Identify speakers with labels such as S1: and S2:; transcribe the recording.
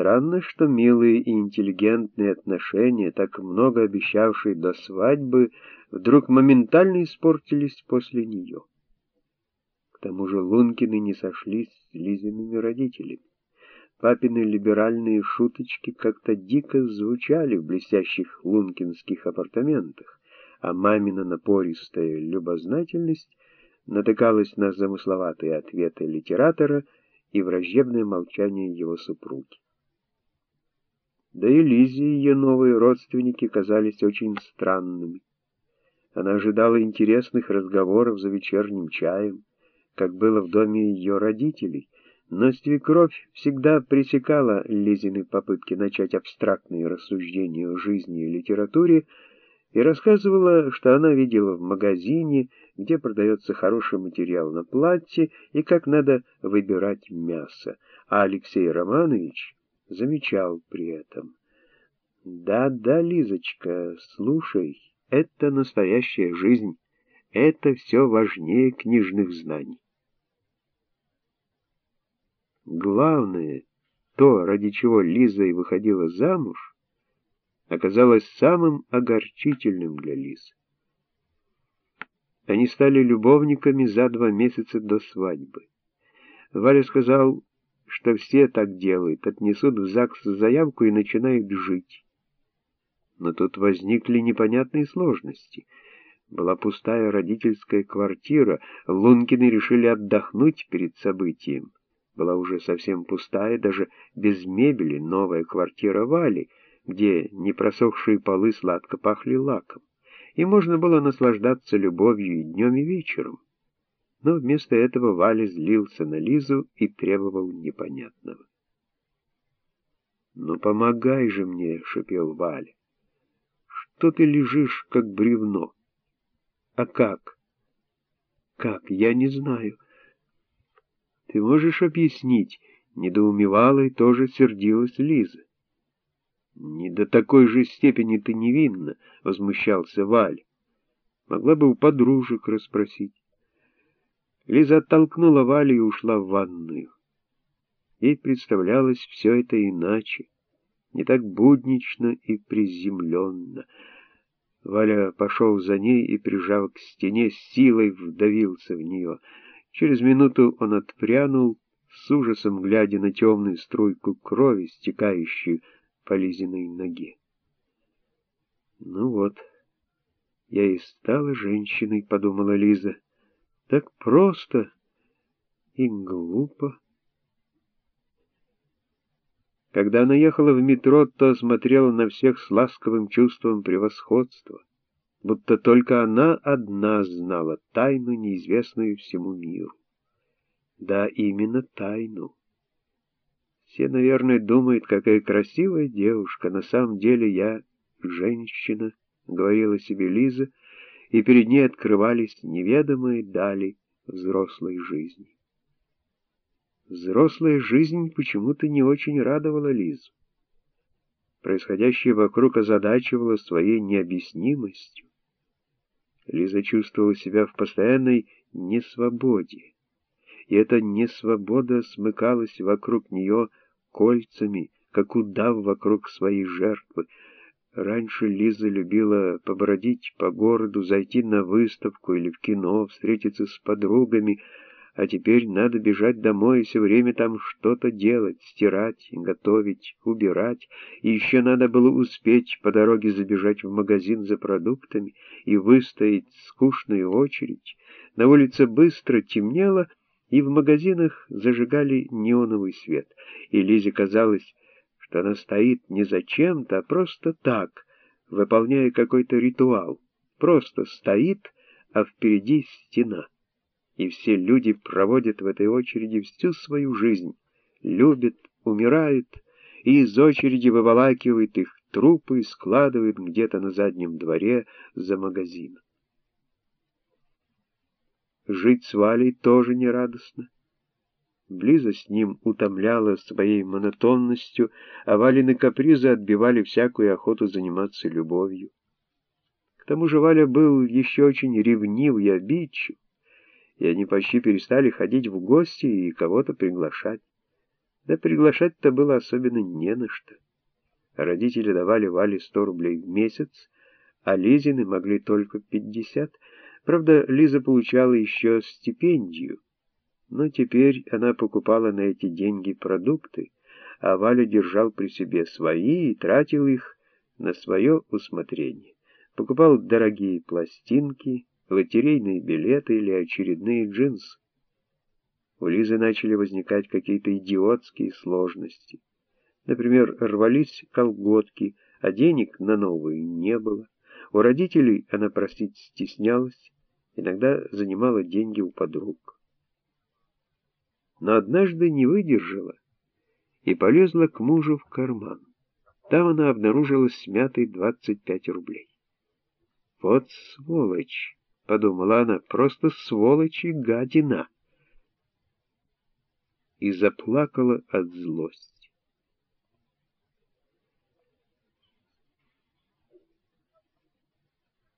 S1: Странно, что милые и интеллигентные отношения, так много обещавшие до свадьбы, вдруг моментально испортились после нее. К тому же Лункины не сошлись с Лизиными родителями. Папины либеральные шуточки как-то дико звучали в блестящих лункинских апартаментах, а мамина напористая любознательность натыкалась на замысловатые ответы литератора и враждебное молчание его супруги. Да и Лизе ее новые родственники казались очень странными. Она ожидала интересных разговоров за вечерним чаем, как было в доме ее родителей, но свекровь всегда пресекала Лизины попытки начать абстрактные рассуждения о жизни и литературе и рассказывала, что она видела в магазине, где продается хороший материал на платье и как надо выбирать мясо, а Алексей Романович замечал при этом. «Да-да, Лизочка, слушай, это настоящая жизнь, это все важнее книжных знаний». Главное, то, ради чего Лиза и выходила замуж, оказалось самым огорчительным для Лизы. Они стали любовниками за два месяца до свадьбы. Валя сказал, что все так делают, отнесут в ЗАГС заявку и начинают жить. Но тут возникли непонятные сложности. Была пустая родительская квартира, Лункины решили отдохнуть перед событием. Была уже совсем пустая, даже без мебели, новая квартира Вали, где непросохшие полы сладко пахли лаком, и можно было наслаждаться любовью и днем, и вечером. Но вместо этого Валя злился на Лизу и требовал непонятного. «Ну помогай же мне!» — шепел Валя. «Что ты лежишь, как бревно?» «А как?» «Как? Я не знаю». «Ты можешь объяснить?» — недоумевала и тоже сердилась Лиза. «Не до такой же степени ты невинна», — возмущался Валь. «Могла бы у подружек расспросить». Лиза оттолкнула Валю и ушла в ванную. Ей представлялось все это иначе, не так буднично и приземленно. Валя пошел за ней и, прижав к стене, силой вдавился в нее. Через минуту он отпрянул, с ужасом глядя на темную струйку крови, стекающую по Лизиной ноге. «Ну вот, я и стала женщиной», — подумала Лиза. «Так просто и глупо». Когда она ехала в метро, то смотрела на всех с ласковым чувством превосходства, будто только она одна знала тайну, неизвестную всему миру. Да, именно тайну. Все, наверное, думают, какая красивая девушка. На самом деле я женщина, — говорила себе Лиза, и перед ней открывались неведомые дали взрослой жизни. Взрослая жизнь почему-то не очень радовала Лизу. Происходящее вокруг озадачивало своей необъяснимостью. Лиза чувствовала себя в постоянной несвободе, и эта несвобода смыкалась вокруг нее кольцами, как удав вокруг своей жертвы. Раньше Лиза любила побродить по городу, зайти на выставку или в кино, встретиться с подругами, а теперь надо бежать домой и все время там что-то делать, стирать, готовить, убирать, и еще надо было успеть по дороге забежать в магазин за продуктами и выстоять скучную очередь. На улице быстро темнело, и в магазинах зажигали неоновый свет, и Лизе казалось, что она стоит не зачем-то, а просто так, выполняя какой-то ритуал. Просто стоит, а впереди стена. И все люди проводят в этой очереди всю свою жизнь, любят, умирают, и из очереди выволакивают их трупы и складывают где-то на заднем дворе за магазином. Жить с Валей тоже нерадостно. Близость с ним утомляла своей монотонностью, а Валины капризы отбивали всякую охоту заниматься любовью. К тому же Валя был еще очень ревнив и обидчив, и они почти перестали ходить в гости и кого-то приглашать. Да приглашать-то было особенно не на что. Родители давали Вале 100 рублей в месяц, а Лизины могли только 50. Правда, Лиза получала еще стипендию, но теперь она покупала на эти деньги продукты, а Валя держал при себе свои и тратил их на свое усмотрение. Покупал дорогие пластинки, лотерейные билеты или очередные джинсы. У Лизы начали возникать какие-то идиотские сложности. Например, рвались колготки, а денег на новые не было. У родителей она просить стеснялась, иногда занимала деньги у подруг. Но однажды не выдержала и полезла к мужу в карман. Там она обнаружила смятый 25 рублей. «Вот сволочь!» — подумала она, — «просто сволочь и гадина!» И заплакала от злости.